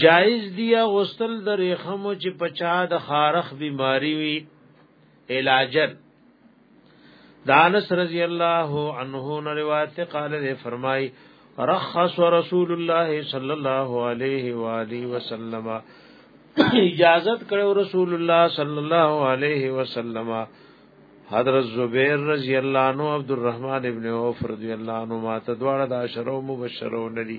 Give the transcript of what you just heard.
جائز دی غسل د رحم چې پچا د خارخ بیماری وی علاجن دانس رضی الله عنه نے روایت قال نے فرمائی رخص رسول الله صلی الله علیه و آله وسلم اجازت کړو رسول الله صلی الله علیه وسلم حضرت زبیر رضی الله عنه عبد الرحمن ابن عوف رضی الله عنه ما تدوار دا شرو مبشرو ندی